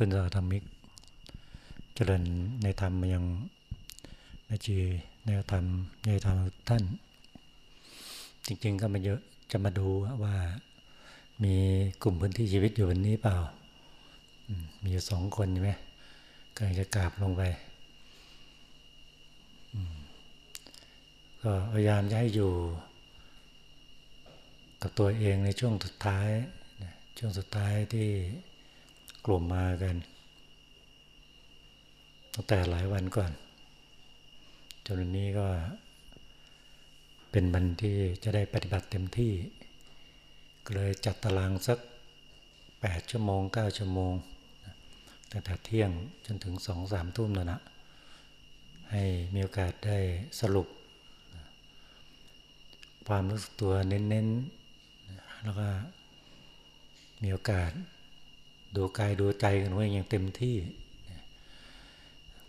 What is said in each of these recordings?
พื่อนสาธรรมิก เจริญในธรรมยังแม่จีในธรรมในธรรมท่าน จริงๆก็มาเยอะจะมาดูว่ามีกลุ่มพื้นที่ชีวิตอยู่วันนี้เปล่า มีอยู่สองคนใช่ไหมกำลังจะกราบลงไปก็พยายามจะให้อยู่ กับตัวเองในช่วงสุดท้ายช่วงสุดท้ายที่ กลุ่มมากันตั้งแต่หลายวันก่อนจนวันนี้ก็เป็นวันที่จะได้ปฏิบัติเต็มที่ ก็เลยจัดตารางสัก 8 ชั่วโมง 9 ชั่วโมงตั้งแต่เที่ยงจนถึงสองสามทุ่มแล้วนะให้มีโอกาสได้สรุป ความรู้สึกตัวเน้นๆ แล้วก็มีโอกาส ดูกายดูใจกันไว้อย่างเต็มที่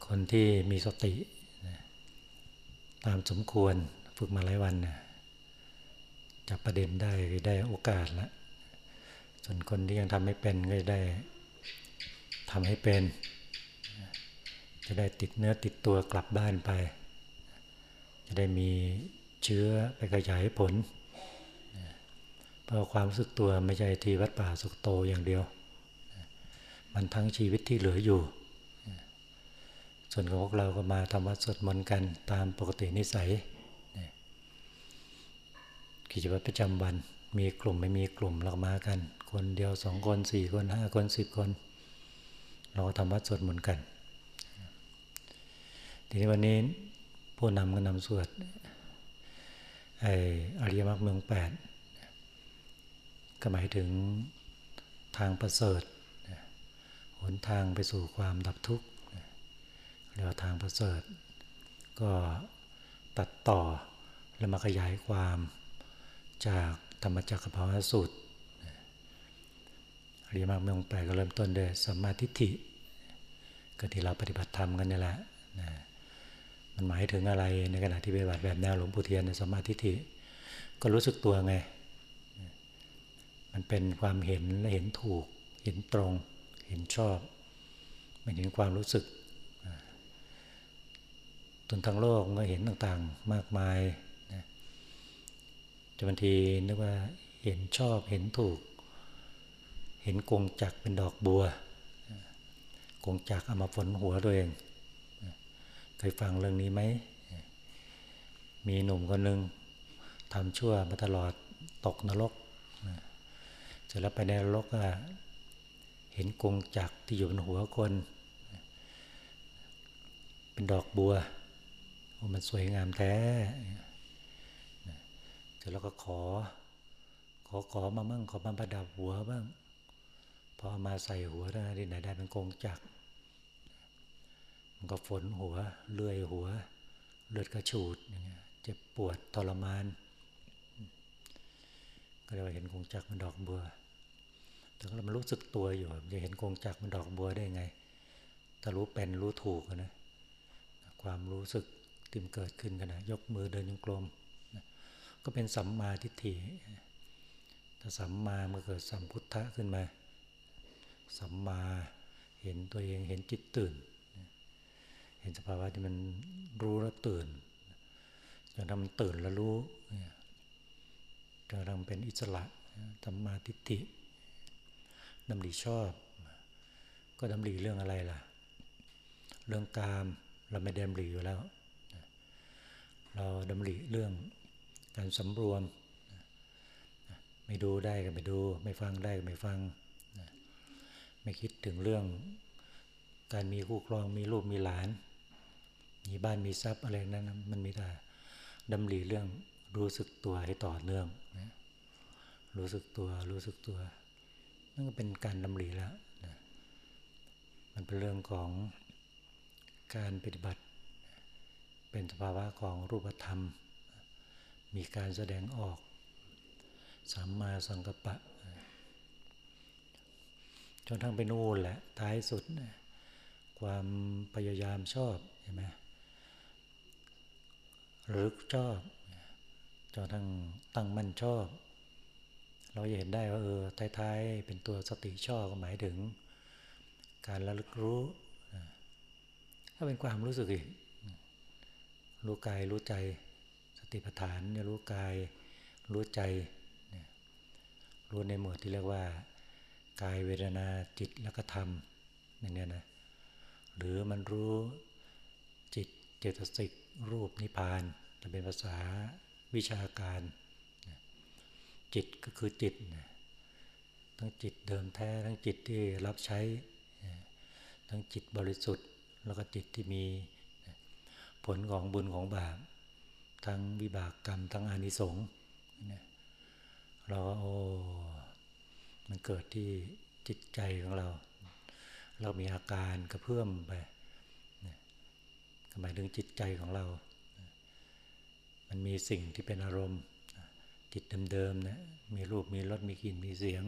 คนที่มีสติ ตามสมควรฝึกมาหลายวันจับประเด็นได้ได้โอกาสล้วส่วนคนที่ยังทำไม่เป็นก็ได้ทำให้เป็น จะได้ติดเนื้อติดตัวกลับบ้านไป จะได้มีเชื้อไปขยายผล เพราะความรู้สึกตัวไม่ใช่ที่วัดป่าสุกโตอย่างเดียว มันทั้งชีวิตที่เหลืออยู่ ส่วนของพวกเราก็มาทำวัดสวดมนต์กันตามปกตินิสัยกิจวัตรประจำวัน มีกลุ่มไม่มีกลุ่มเรามากัน คนเดียวสองคนสี่คนห้าคนสิบคน เราทำวัดสวดมนต์กัน ทีนี้วันนี้ผู้นำก็นำสวดไออริยมรรคเมืองแปดก็หมายถึงทางประเสริฐ หนทางไปสู่ความดับทุกข์เรียกว่าทางประเสริฐ ก็ตัดต่อแล้วมาขยายความจากธรรมจักรภาวสูตรเรียมากเมืองแปลก็เริ่มต้นด้วยสัมมาทิฏฐิก็ที่เราปฏิบัติธรรมกันนี่แหละนะมันหมายถึงอะไรในขณะที่ปฏิบัติแบบแนวหลวงปู่เทียนในสัมมาทิฏฐิก็รู้สึกตัวไง มันเป็นความเห็นและเห็นถูกเห็นตรง เห็นชอบไม่เห็นความรู้สึกจนทั้งโลกก็เห็นต่างๆมากมายนะจนบางทีนึกว่าเห็นชอบเห็นถูก เห็นกงจักเป็นดอกบัวกงจักเอามาฝนหัวตัวเองเคยฟังเรื่องนี้ไหม มีหนุ่มคนหนึ่งทำชั่วมาตลอดตกนรกเสร็จแล้วไปในนรกก็ เห็นกงจักที่อยู่บนหัวคน เป็นดอกบัวมันสวยงามแท้เสร็จแล้วก็ขอ ขอขอมามั่งขอมาประดับหัวบ้างพอมาใส่หัวได้ที่ไหนได้เป็นกงจักมันก็ฝนหัวเลื่อยหัว เลือดกระฉูดอย่างเงี้ยเจ็บปวดทรมาน ก็เลยเห็นกงจักมันดอกบัว แต่เรามันรู้สึกตัวอยู่ จะเห็นกงจักมันดอกบัวได้ไง ถ้ารู้เป็นรู้ถูกนะ ความรู้สึกติมเกิดขึ้นกันนะ ยกมือเดินยงกลมนะก็เป็นสัมมาทิฏฐิ ถ้าสัมมาเมื่อเกิดสัมพุทธะขึ้นมา สัมมาเห็นตัวเองเห็นจิตตื่น เห็นสภาวะที่มันรู้แล้วตื่นจนทำมันตื่นแล้วรู้จนทำเป็นอิสระสัมมาทิฏฐิ ดำริชอบ ก็ดำริเรื่องอะไรล่ะ เรื่องกามเราไม่ดำริอยู่แล้ว เราดำริเรื่องการสำรวม ไม่ดูได้ก็ไม่ดู ไม่ฟังได้ก็ไม่ฟัง ไม่คิดถึงเรื่องการมีคู่ครองมีลูกมีหลาน มีบ้านมีทรัพย์อะไรนั้นมันมีแต่ดำริเรื่องรู้สึกตัวให้ต่อเนื่องรู้สึกตัวรู้สึกตัว นั่นก็เป็นการดำริแล้วนะมันเป็นเรื่องของการปฏิบัติ เป็นสภาวะของรูปธรรม มีการแสดงออกสัมมาสังกัปปะจนทั้งไปนู่นแหละท้ายสุด ความพยายามชอบเห็นไหมหรือชอบจนทั้งตั้งมั่นชอบ เราจะเห็นได้ว่าเออท้ายๆเป็นตัวสติช่อก็หมายถึง การระลึกรู้ก็เป็นความรู้สึกอีกรู้กายรู้ใจ สติปัฏฐานเนี่ยรู้กายรู้ใจรู้ในหมวดที่เรียกว่ากายเวทนาจิตแล้วก็ธรรมอย่างนี้นะหรือมันรู้จิตเจตสิกรูปนิพพานจะเป็นภาษาวิชาการ จิตก็คือจิต ทั้งจิตเดิมแท้ ทั้งจิตที่รับใช้ ทั้งจิตบริสุทธิ์ แล้วก็จิตที่มีผลของบุญของบาป ทั้งวิบากกรรม ทั้งอานิสงส์เราโอ้มันเกิดที่จิตใจของเรา เรามีอาการกระเพื่อมไปหมายถึงจิตใจของเรา มันมีสิ่งที่เป็นอารมณ์ จิตเดิมๆนะมีรูปมีรสมีกลิ่นมีเสียง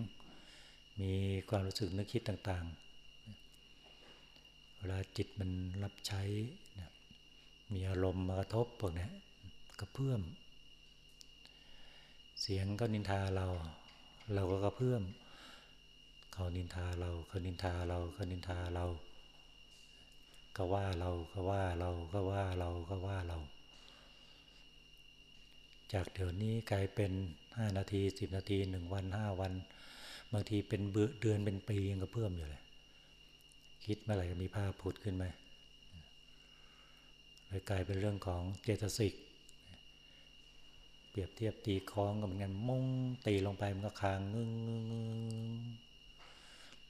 มีความรู้สึกนึกคิดต่างๆ เวลาจิตมันรับใช้มีอารมณ์มากระทบพวกนี้กระเพื่อม เสียงก็นินทาเรา เราก็กระเพื่อม เขานินทาเราเขานินทาเราเขานินทาเรา ก็ว่าเราก็ว่าเราก็ว่าเราก็ว่าเรา จากเดี๋ยวนี้กลายเป็นห้านาทีสิบนาทีหนึ่งวันห้าวัน บางทีเป็นเดือนเป็นปียังก็เพิ่มอยู่เลย คิดเมื่อไหร่มีภาพผุดขึ้นไหมเลยกลายเป็นเรื่องของเจตสิกเปรียบเทียบตีคล้องก็เหมือนกันมุ่งตีลงไปมันก็คางงึ้ง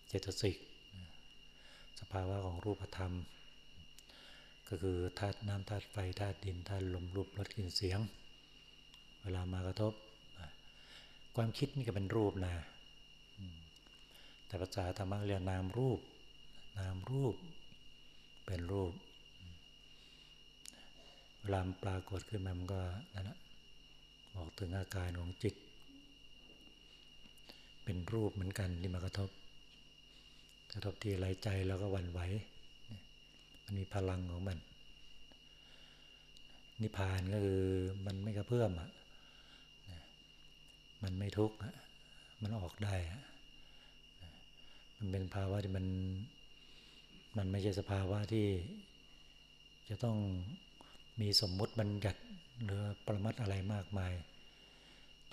เจตสิกสภาวะของรูปธรรม ก็คือธาตุน้ำธาตุไฟธาตุดินธาตุลมรูปรสกลิ่นเสียง เวลามากระทบ ความคิดนี่ก็เป็นรูปนะแต่ภาษาธรรมะเรียกนามรูป นามรูป เป็นรูป เวลาปรากฏขึ้นมามันก็นั่นแหละบอกถึงอาการของจิต เป็นรูปเหมือนกันที่มากระทบ กระทบที่ไรใจแล้วก็วันไหว มันมีพลังของมัน นิพพานก็คือมันไม่กระเพื่อมอะ มันไม่ทุกข์มันออกได้ มันเป็นภาวะที่มัน มันไม่ใช่สภาวะที่จะต้องมีสมมุติบัญญัติหรือประมัดอะไรมากมาย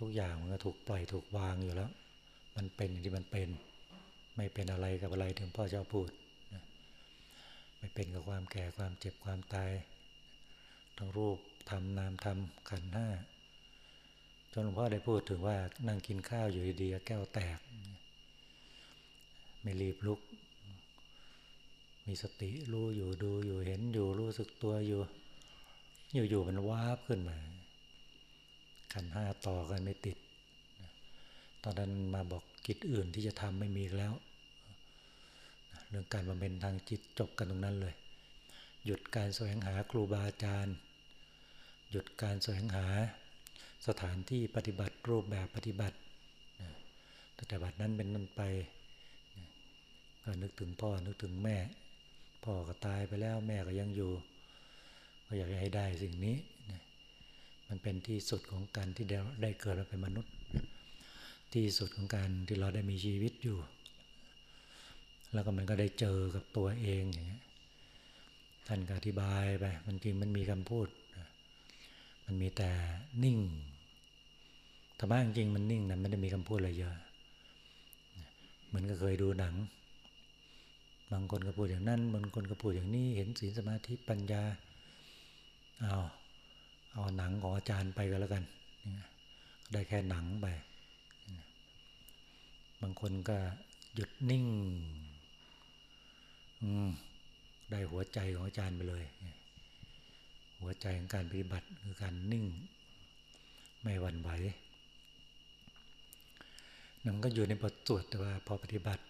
ทุกอย่างมันก็ถูกปล่อยถูกวางอยู่แล้ว มันเป็นอย่างที่มันเป็น ไม่เป็นอะไรกับอะไรถึงพ่อเจ้าพูดไม่เป็นกับความแก่ความเจ็บความตายทั้งรูปทำนามทำขันห้า จนหลวงพ่อได้พูดถึงว่านั่งกินข้าวอยู่ดีๆแก้วแตก ไม่รีบลุก มีสติรู้อยู่ดูอยู่เห็นอยู่รู้สึกตัวอยู่ อยู่ๆมันวาบขึ้นมาขันห้าต่อกันไม่ติด ตอนนั้นมาบอกกิจอื่นที่จะทำไม่มีแล้ว เรื่องการบำเพ็ญทางจิตจบกันตรงนั้นเลย หยุดการแสวงหาครูบาอาจารย์ หยุดการแสวงหา สถานที่ปฏิบัติรูปแบบปฏิบัติตั้งแต่บัดนั้นเป็นนั้นไปก็นึกถึงพ่อนึกถึงแม่ พ่อก็ตายไปแล้วแม่ก็ยังอยู่ ก็อยากให้ได้สิ่งนี้มันเป็นที่สุดของการที่ได้เกิดมาเป็นมนุษย์ ที่สุดของการที่เราได้มีชีวิตอยู่ แล้วก็มันก็ได้เจอกับตัวเองอย่างเงี้ยท่านก็อธิบายไปมันจริงมันมีคำพูด มันมีแต่นิ่งธรรมะจริงมันนิ่งนะไม่ได้มีคำพูดอะไรเยอะเหมือนก็เคยดูหนัง บางคนก็พูดอย่างนั้นบางคนก็พูดอย่างนี้เห็นศีลสมาธิปัญญาเอาเอาหนังของอาจารย์ไปก็แล้วกันได้แค่หนังไปบางคนก็หยุดนิ่งได้หัวใจของอาจารย์ไปเลย หัวใจของการปฏิบัติคือการนิ่ง ไม่หวั่นไหวนั่นก็อยู่ในบทสวดแต่ว่าพอปฏิบัติ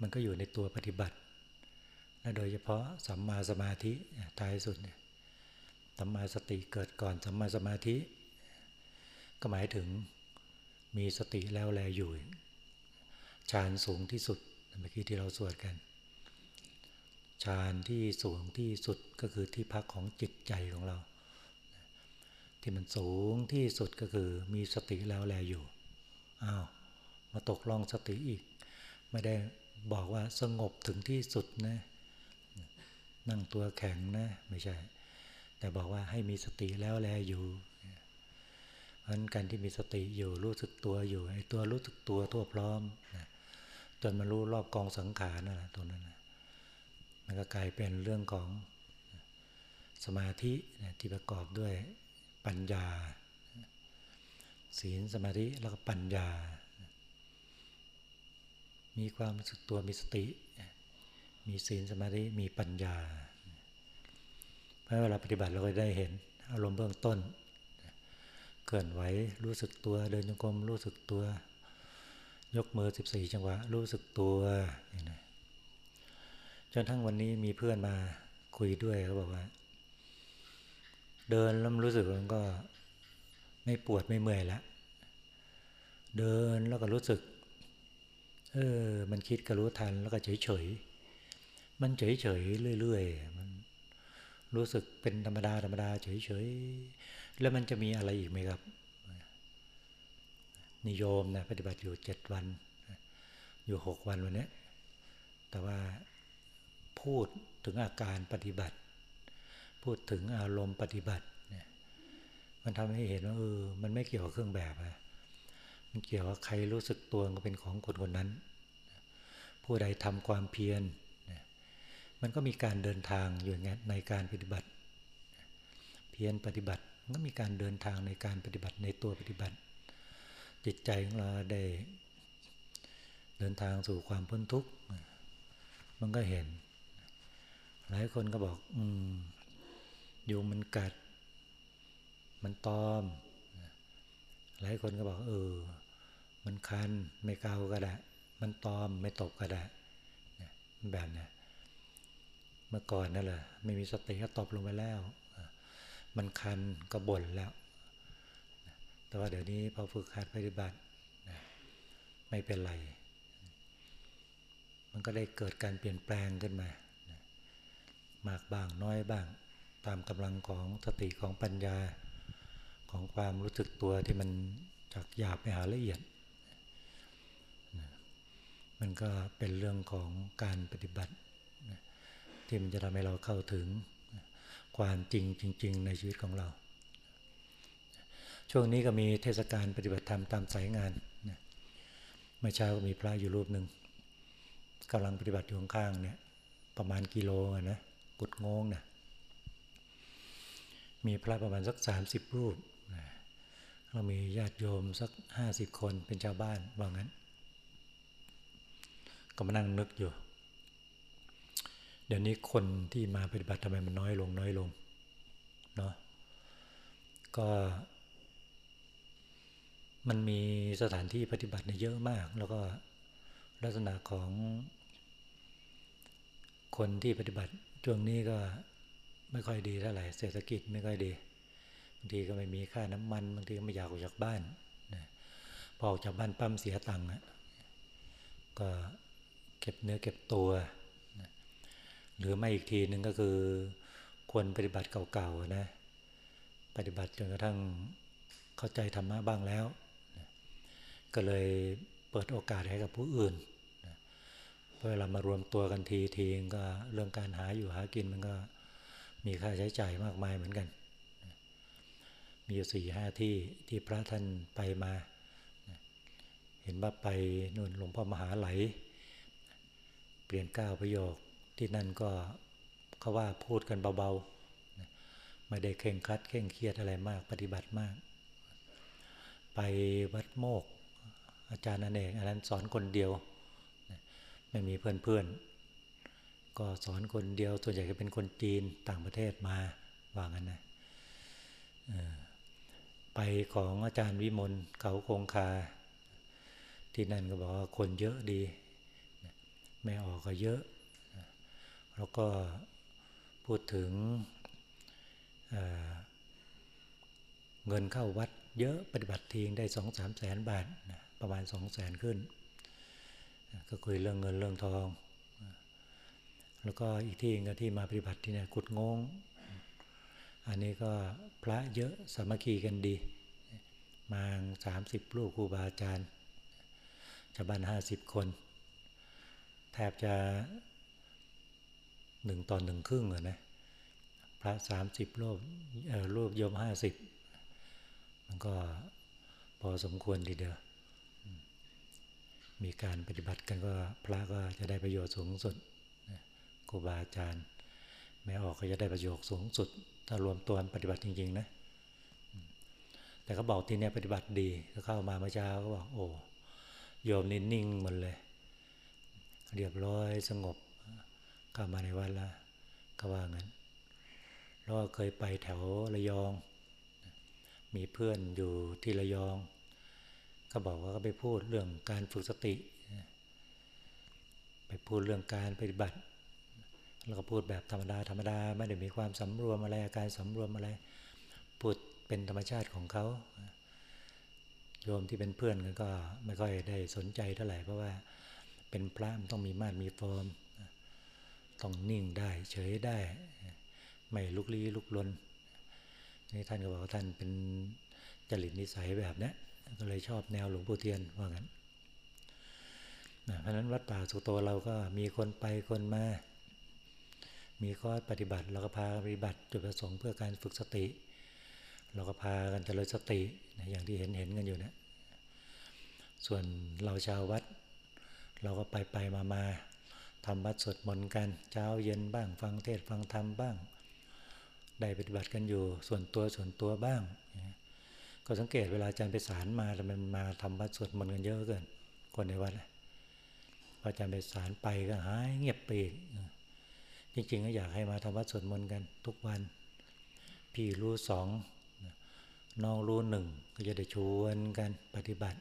มันก็อยู่ในตัวปฏิบัติ และโดยเฉพาะสัมมาสมาธิท้ายสุดเนี่ยสัมมาสติเกิดก่อนสัมมาสมาธิ ก็หมายถึงมีสติแล้วแลอยู่ฌานสูงที่สุดเมื่อกี้ที่เราสวดกัน ฌานที่สูงที่สุดก็คือที่พักของจิตใจของเรา ที่มันสูงที่สุดก็คือมีสติแล้วแลอยู่อ้าวมาตกล่องสติอีก ไม่ได้บอกว่าสงบถึงที่สุดนะนั่งตัวแข็งนะไม่ใช่ แต่บอกว่าให้มีสติแล้วแลอยู่เพราะนั้นการที่มีสติอยู่รู้สึกตัวอยู่ไอ้ตัวรู้สึกตัวทั่วพร้อมนะจนมันรู้รอบกองสังขารนั่นแหละตัวนั้นนะ มันก็กลายเป็นเรื่องของสมาธิที่ประกอบด้วยปัญญา ศีลสมาธิแล้วก็ปัญญา มีความรู้สึกตัวมีสติ มีศีลสมาธิมีปัญญา เพราะเวลาปฏิบัติเราก็ได้เห็นอารมณ์เบื้องต้นเกินไหวรู้สึกตัวเดินจงกรมรู้สึกตัว ยกมือ 14 จังหวะ รู้สึกตัวอย่างนี้ จนทั้งวันนี้มีเพื่อนมาคุยด้วยเขาบอกว่า เดินแล้วรู้สึกมันก็ไม่ปวดไม่เมื่อยล้วเดินแล้วก็รู้สึก เออ มันคิดก็รู้ทันแล้วก็เฉยเฉยมันเฉยเฉยเรื่อยๆมันรู้สึกเป็นธรรมดาธรรมดาเฉยเฉยแล้วมันจะมีอะไรอีกไหมครับนิยมนะปฏิบัติอยู่เจ็ดวัน อยู่หกวันวันนี้แต่ว่า พูดถึงอาการปฏิบัติ พูดถึงอารมณ์ปฏิบัติเนี่ยมันทำให้เห็นว่าเออมันไม่เกี่ยวกับเครื่องแบบอะมันเกี่ยวกับใครรู้สึกตัวก็เป็นของคนคนนั้น ผู้ใดทำความเพียรมันก็มีการเดินทางอยู่ในการปฏิบัติ เพียรปฏิบัติก็มีการเดินทางในการปฏิบัติในตัวปฏิบัติ จิตใจของเราได้เดินทางสู่ความพ้นทุกข์มันก็เห็น หลายคนก็บอก อืมยุงมันกัด มันตอม หลายคนก็บอก เออ มันคันไม่เกาก็ได้ มันตอมไม่ตกก็ได้แบบนี้เมื่อก่อนนั่นแหละไม่มีสติก็ตบลงไปแล้ว มันคันก็บ่นแล้ว แต่ว่าเดี๋ยวนี้พอฝึกหัดปฏิบัติไม่เป็นไร มันก็ได้เกิดการเปลี่ยนแปลงขึ้นมา มากบ้างน้อยบ้าง ตามกำลังของสติของปัญญาของความรู้สึกตัวที่มันจากหยาบไปหาละเอียด มันก็เป็นเรื่องของการปฏิบัติที่มันจะทำให้เราเข้าถึงความจริงจริง ๆ ในชีวิตของเรา ช่วงนี้ก็มีเทศกาลปฏิบัติธรรมตามสายงานเมื่อเช้าก็มีพระอยู่รูปหนึ่งกำลังปฏิบัติอยู่ข้างๆเนี่ยประมาณกิโลนะ กุดงงนะมีพระประมาณสักสามสิบรูปเรามีญาติโยมสักห้าสิบคนเป็นชาวบ้านว่างั้น ก็มานั่งนึกอยู่ เดี๋ยวนี้คนที่มาปฏิบัติทำไมมันน้อยลงน้อยลงเนาะก็มันมีสถานที่ปฏิบัติเนี่ยเยอะมาก แล้วก็ลักษณะของคนที่ปฏิบัติ ช่วงนี้ก็ไม่ค่อยดีเท่าไหร่เศรษฐกิจไม่ค่อยดีบางทีก็ไม่มีค่าน้ำมันบางทีก็ไม่อยากออกจากบ้านนะพอออกจากบ้านปั๊มเสียตังค์ก็เก็บเนื้อเก็บตัวหรือไม่อีกทีหนึ่งก็คือควรปฏิบัติเก่าๆนะปฏิบัติจนกระทั่งเข้าใจธรรมะบ้างแล้วก็เลยเปิดโอกาสให้กับผู้อื่น เวลามารวมตัวกันทีทีก็เรื่องการหาอยู่หากินมันก็มีค่าใช้จ่ายมากมายเหมือนกัน มีอยู่สี่ห้าที่ที่พระท่านไปมา เห็นว่าไปนู่นหลวงพ่อมหาไหล เปลี่ยนก้าวประโยคที่นั่นก็เขาว่าพูดกันเบาๆ ไม่ได้เข่งคัดเข่งเครียดอะไรมากปฏิบัติมาก ไปวัดโมก อาจารย์อเนกอันนั้นสอนคนเดียว ไม่มีเพื่อนๆ ก็สอนคนเดียวส่วนใหญ่ก็เป็นคนจีนต่างประเทศมาว่างั้นนะไปของอาจารย์วิมลเขาคงคา ที่นั่นก็บอกว่าคนเยอะดีไม่ออกก็เยอะ แล้วก็พูดถึงเเงินเข้าวัดเยอะปฏิบัติทีงได้สองสามแสนบาทประมาณสองแสนขึ้น ก็คุยเรื่องเงินเรื่องทอง แล้วก็อีกที่ก็ที่มาปฏิบัติที่นี่กุดงง อันนี้ก็พระเยอะสามัคคีกันดี มาสามสิบลูกครูบาอาจารย์ชาวบ้านห้าสิบคน แททบจะหนึ่งตอนหนึ่งครึ่งอะนะพระสามสิบรูปรูปโยมห้าสิบมันก็พอสมควรทีเดียว มีการปฏิบัติกันก็พระก็จะได้ประโยชน์สูงสุดครูบาอาจารย์ แม้ออกก็จะได้ประโยชน์สูงสุด ถ้ารวมตัวปฏิบัติจริงๆนะแต่เขาบอกที่นี่ปฏิบัติดีเขาเข้ามาเมื่อเช้าก็บอกโอ้โยมนิ่นิ่งหมดเลย เรียบร้อยสงบเข้ามาในวัดล้วก็ว่างั้นแล้วเคยไปแถวระยอง มีเพื่อนอยู่ที่ระยอง ก็บอกว่าก็ไปพูดเรื่องการฝึกสติ ไปพูดเรื่องการปฏิบัติ แล้วก็พูดแบบธรรมดาธรรมดาไม่ได้มีความสำรวมอะไรการสำรวมอะไร พูดเป็นธรรมชาติของเขา โยมที่เป็นเพื่อนกันก็ไม่ค่อยได้สนใจเท่าไหร่เพราะว่าเป็นพระมันต้องมีมาตรมีฟอร์มต้องนิ่งได้เฉยได้ ไม่ลุกลี้ลุกลนนี่ท่านก็บอกว่าท่านเป็นจริตนิสัยแบบนี้ ก็เลยชอบแนวหลวงปู่เทียนว่างั้นนะเพราะนั้นวัดป่าสุโตเราก็มีคนไปคนมา มีข้อปฏิบัติเราก็พาปฏิบัติจุดประสงค์เพื่อการฝึกสติ เราก็พากันเจริญสติอย่างที่เห็นเห็นกันอยู่นะส่วนเราชาววัด เราก็ไปไปมามาทำวัดสวดมนต์กันเช้าเย็นบ้าง ฟังเทศฟังธรรมบ้าง ได้ปฏิบัติกันอยู่ส่วนตัวส่วนตัวบ้าง ก็สังเกตเวลาอาจารย์ไปสารมาแต่มันมาทำวัดสวดมนต์กันเยอะเกิน คนในวัดพออาจารย์ไปสารไปก็หายเงียบไปอีกจริงๆก็อยากให้มาทำวัดสวดมนต์กันทุกวัน พี่รู้สองน้องรู้หนึ่งก็จะได้ชวนกันปฏิบัติ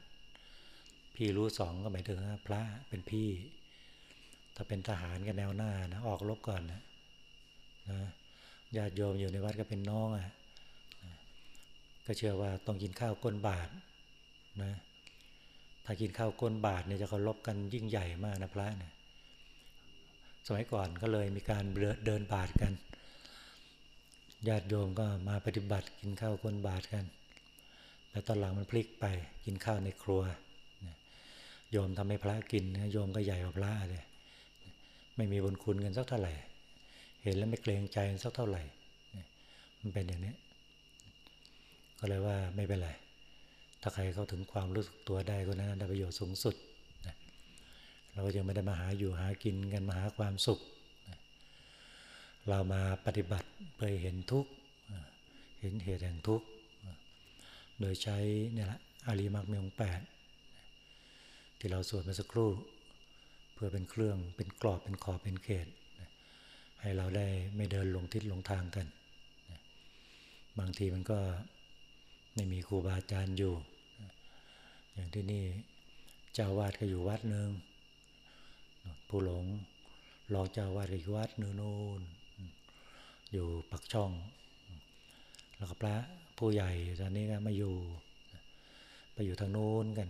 พี่รู้สองก็หมายถึงพระเป็นพี่ ถ้าเป็นทหารกันแนวหน้านะออกรบก่อนนะนะญาติโยมอยู่ในวัดก็เป็นน้องอะ ก็เชื่อว่าต้องกินข้าวก้นบาทนะถ้ากินข้าวก้นบาทเนี่ยจะเคารพกันยิ่งใหญ่มากนะพระเนี่ยสมัยก่อนก็เลยมีการเดินบาทกันญาติโยมก็มาปฏิบัติกินข้าวก้นบาทกันแต่ตอนหลังมันพลิกไปกินข้าวในครัวโยมทำให้พระกินโยมก็ใหญ่กว่าพระเลยไม่มีบุญคุณกันสักเท่าไหร่ เห็นแล้วไม่เกรงใจสักเท่าไหร่ มันเป็นอย่างนี้ ก็เลยว่าไม่เป็นไร ถ้าใครเข้าถึงความรู้สึกตัวได้ก็นั้นได้ประโยชน์สูงสุดเราก็ยังไม่ได้มาหาอยู่หากินกันมาหาความสุขเรามาปฏิบัติเพื่อเห็นทุกข์เห็นเหตุแห่งทุกข์โดยใช้เนี่ยละอารีมักมีองแปดที่เราสวดมาสักครู่ เพื่อเป็นเครื่องเป็นกรอบเป็นขอบเป็นเขต ให้เราได้ไม่เดินหลงทิศหลงทางกัน บางทีมันก็ ไม่มีครูบาอาจารย์อยู่ อย่างที่นี่เจ้าวาดก็อยู่วัดหนึ่งผู้หลงรองเจ้าวาดอีกวัดนู่นอยู่ปักช่อง แล้วก็พระผู้ใหญ่ตอนนี้ก็มาอยู่ ไปอยู่ทางโน้นกัน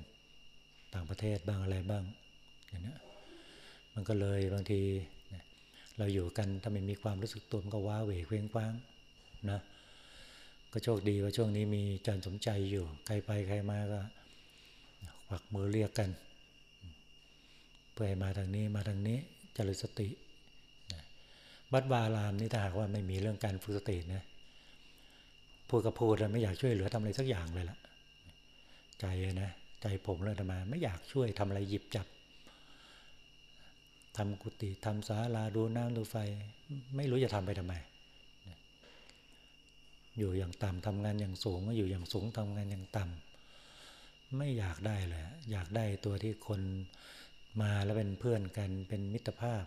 ต่างประเทศบ้างอะไรบ้างอย่างนี้มันก็เลยบางทีเราอยู่กันถ้าไม่มีความรู้สึกตัวมันก็ว้าเหวเคว้งคว้างนะ ก็โชคดีว่าช่วงนี้มีจารย์สมใจอยู่ ใครไปใครมาก็ฝากมือเรียกกัน เพื่อให้มาทางนี้มาทางนี้จริญสติบัดวารามนี่ถ้าหากว่าไม่มีเรื่องการฝึกสตินะพูดกับพูดแล้วไม่อยากช่วยเหลือทำอะไรสักอย่างเลยล่ะ ใจนะใจผมเลยมาไม่อยากช่วยทำอะไรหยิบจับทำกุฏิทำศาลาดูน้ำดูไฟ ไม่รู้จะทำไปทำไม อยู่อย่างต่ำทำงานอย่างสูงก็อยู่อย่างสูงทำงานอย่างต่ำไม่อยากได้เลย อยากได้ตัวที่คนมาแล้วเป็นเพื่อนกันเป็นมิตรภาพ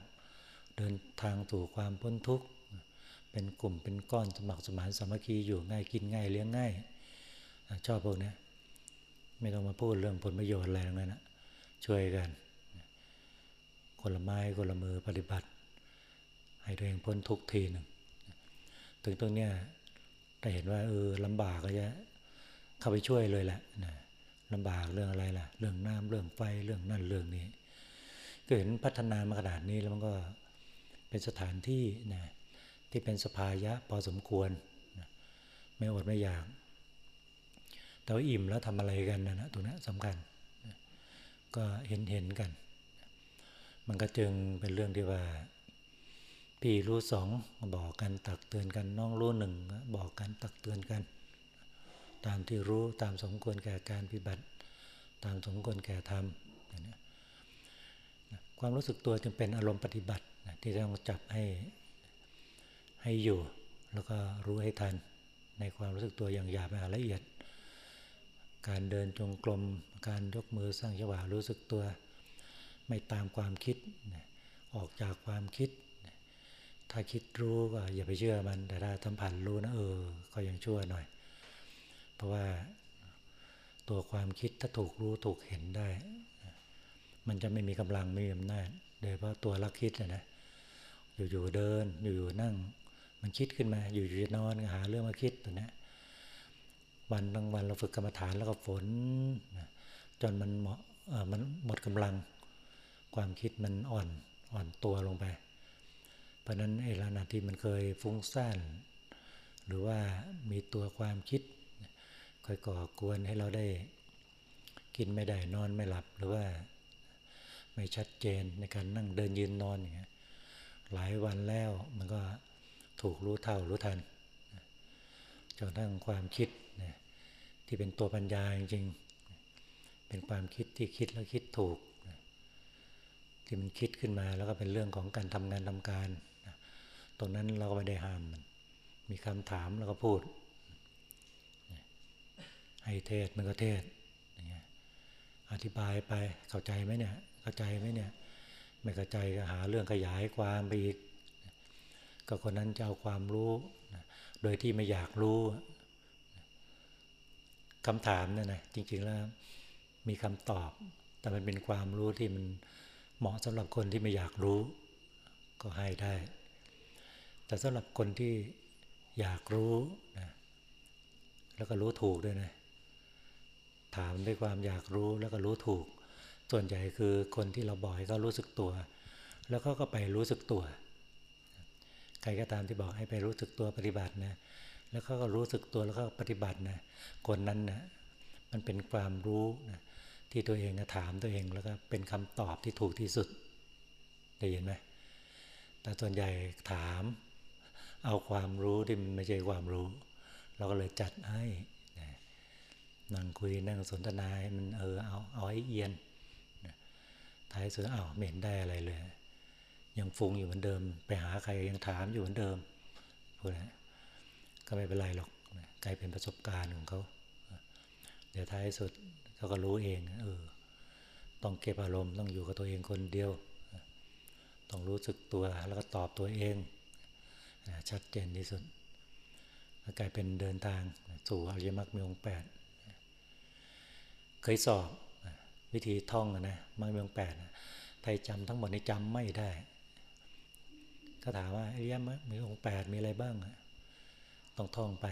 เดินทางสู่ความพ้นทุกข์ เป็นกลุ่มเป็นก้อนสมัครสมานสามัคคีอยู่ง่ายกินง่ายเลี้ยงง่ายชอบพวกนี้ไม่ต้องมาพูดเรื่องผลประโยชน์อะไรทั้งนั้นนะช่วยกัน คนละไม้คนละมือปฏิบัติ ให้ตัวเองพ้นทุกทีหนึ่งถึงตรงเนี้ย ถ้าเห็นว่าเออลำบากก็จะเข้าไปช่วยเลยแหละนะลำบากเรื่องอะไรล่ะ เรื่องน้ำเรื่องไฟเรื่องนั่นเรื่องนี้ก็เห็นพัฒนามาขนาดนี้แล้วมันก็เป็นสถานที่นะที่เป็นสภายะพอสมควรนะไม่อดไม่อยาก แต่ว่าอิ่มแล้วทำอะไรกันนะนะตรงนี้สำคัญก็เห็นเห็นกัน มันก็จึงเป็นเรื่องที่ว่า พี่รู้สองบอกกันตักเตือนกันน้องรู้หนึ่งบอกกันตักเตือนกัน ตามที่รู้ตามสมควรแก่การปฏิบัติ ตามสมควรแก่ธรรมความรู้สึกตัวจึงเป็นอารมณ์ปฏิบัติที่ต้องจับให้ให้อยู่ แล้วก็รู้ให้ทัน ในความรู้สึกตัวอย่างหยาบละเอียด การเดินจงกรมการยกมือสร้างจังหวะรู้สึกตัว ไม่ตามความคิดออกจากความคิด ถ้าคิดรู้ก็อย่าไปเชื่อมัน แต่ถ้าสัมผัสรู้นะเออ ก็ยังชั่วหน่อย เพราะว่าตัวความคิดถ้าถูกรู้ถูกเห็นได้ มันจะไม่มีกำลังไม่มีอำนาจโดยเพราะตัวลักคิดนะ อยู่ๆเดิน อยู่ๆนั่ง มันคิดขึ้นมา อยู่ๆจะนอนหาเรื่องมาคิดตัวนี้วันบางวันเราฝึกกรรมฐานแล้วก็ฝนจนมันเหมาะมันหมดกำลัง ความคิดมันอ่อนอ่อนตัวลงไป เพราะนั้นไอ้ลักษณะที่มันเคยฟุ้งซ่านหรือว่ามีตัวความคิดคอยก่อกวนให้เราได้ กินไม่ได้นอนไม่หลับหรือว่าไม่ชัดเจนในการนั่งเดินยืนนอนอย่างเงี้ยหลายวันแล้วมันก็ถูกรู้เท่ารู้ทันจนทั้งความคิดนที่เป็นตัวปัญญาจริงๆเป็นความคิดที่คิดแล้วคิดถูก ที่มันคิดขึ้นมาแล้วก็เป็นเรื่องของการทำงานทำการ ตรงนั้นเราก็ไม่ได้ห้ามมัน มีคำถามแล้วก็พูด ให้เทศมันก็เทศอธิบายไปเข้าใจไหมเนี่ย เข้าใจไหมเนี่ย ไม่เข้าใจก็หาเรื่องขยายความไปอีก ก็คนนั้นจะเอาความรู้โดยที่ไม่อยากรู้คำถามเนี่ยนะจริง ๆ แล้วมีคำตอบ แต่มันเป็นความรู้ที่มันเหมาะสำหรับคนที่ไม่อยากรู้ ก็ให้ได้ แต่สำหรับคนที่อยากรู้นะแล้วก็รู้ถูกด้วยนะถามด้วยความอยากรู้แล้วก็รู้ถูก ส่วนใหญ่คือคนที่เราบอกให้เขารู้สึกตัว แล้วเขาก็ไปรู้สึกตัว ใครก็ตามที่บอกให้ไปรู้สึกตัวปฏิบัตินะแล้วเขาก็รู้สึกตัวแล้วก็ปฏิบัตินะคนนั้นนะมันเป็นความรู้นะที่ตัวเองถามตัวเองแล้วก็เป็นคำตอบที่ถูกที่สุดได้ยินไหมแต่ส่วนใหญ่ถาม เอาความรู้ที่มันไม่ใช่ความรู้ เราก็เลยจัดให้นั่งคุยนั่งสนทนาให้มันเออเอาเอาให้เอียนท้ายสุดเอาไม่เห็นได้อะไรเลย ยังฟุ้งอยู่เหมือนเดิม ไปหาใครยังถามอยู่เหมือนเดิมพวกนี้ก็ไม่เป็นไรหรอกกลายเป็นประสบการณ์ของเขาเดี๋ยวท้ายสุดเขาก็รู้เองเออต้องเก็บอารมณ์ต้องอยู่กับตัวเองคนเดียว ต้องรู้สึกตัวแล้วก็ตอบตัวเอง ชัดเจนที่สุดกลายเป็นเดินทางสู่อริยมรรคมีองค์แปดเคยสอบวิธีท่องนะมังเมืองแปดไทยจำทั้งหมดในจำไม่ได้ก็ถามว่าอริยมรรคมีองค์แปดมีอะไรบ้างต้องท่องไป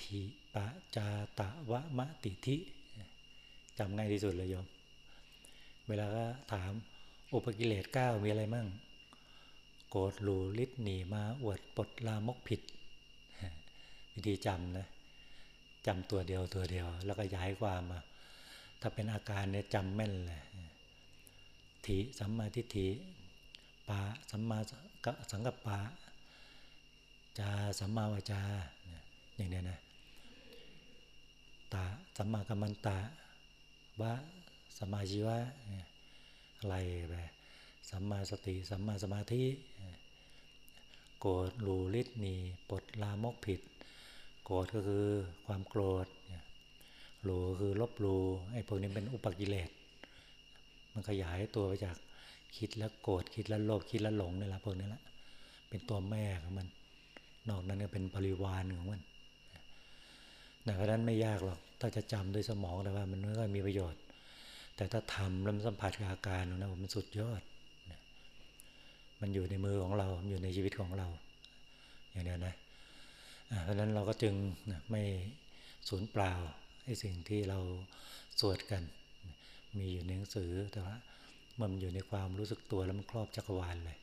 ทีปะจาตะวะมะติทิจำง่ายที่สุดเลยโยม เวลาก็ถามอุปกิเลสเก้ามีอะไรมั่ง โกรธหลูลิดหนีมาอวดปดลามกผิด วิธีจำนะจำตัวเดียวตัวเดียว แล้วก็ย้ายความมาถ้าเป็นอาการเนี่ยจำแม่นเลยทีสัมมาทิฏฐิปาสัมมาสังกัปปะจาสัมมาวาจาอย่างเนี้ยนะตาสัมมากัมมันตาวะสัมาชีวะอะไรไป สัมมาสติ สัมมาสมาธิ โกรธรูลิดนีปดลามกผิด โกรธก็คือความโกรธรูคือลบรูไอ้พวกนี้เป็นอุปกิเลส มันขยายตัวไปจากคิดแล้วโกรธคิดแล้วโลภคิดแล้วหลงนี่แหละพวกนี้แหละเป็นตัวแม่ของมัน นอกนั้นก็เป็นปริวารของมันแต่เพราะนั้นไม่ยากหรอก ถ้าจะจำด้วยสมองแต่ว่ามันไม่ค่อยมีประโยชน์ แต่ถ้าทำแล้วสัมผัสอาการนะผมมันสุดยอด มันอยู่ในมือของเรา อยู่ในชีวิตของเรา อย่างนี้นะเพราะฉะนั้นเราก็จึงไม่สูญเปล่าไอ้สิ่งที่เราสวดกัน มีอยู่ในหนังสือแต่ว่ามันอยู่ในความรู้สึกตัวแล้วมันครอบจักรวาลเลย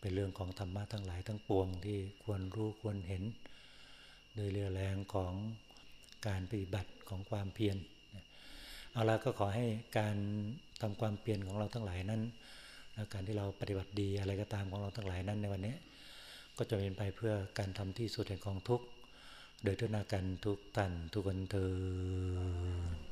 เป็นเรื่องของธรรมะทั้งหลายทั้งปวงที่ควรรู้ควรเห็น โดยเรือแรงของการปฏิบัติของความเพียรเอาละก็ขอให้การทำความเปลี่ยนของเราทั้งหลายนั้น และการที่เราปฏิบัติดีอะไรก็ตามของเราทั้งหลายนั้นในวันนี้ ก็จะเป็นไปเพื่อการทำที่สุดแห่งกองทุกข์โดยทุนากันทุกตันทุกคนเธอ